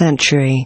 century.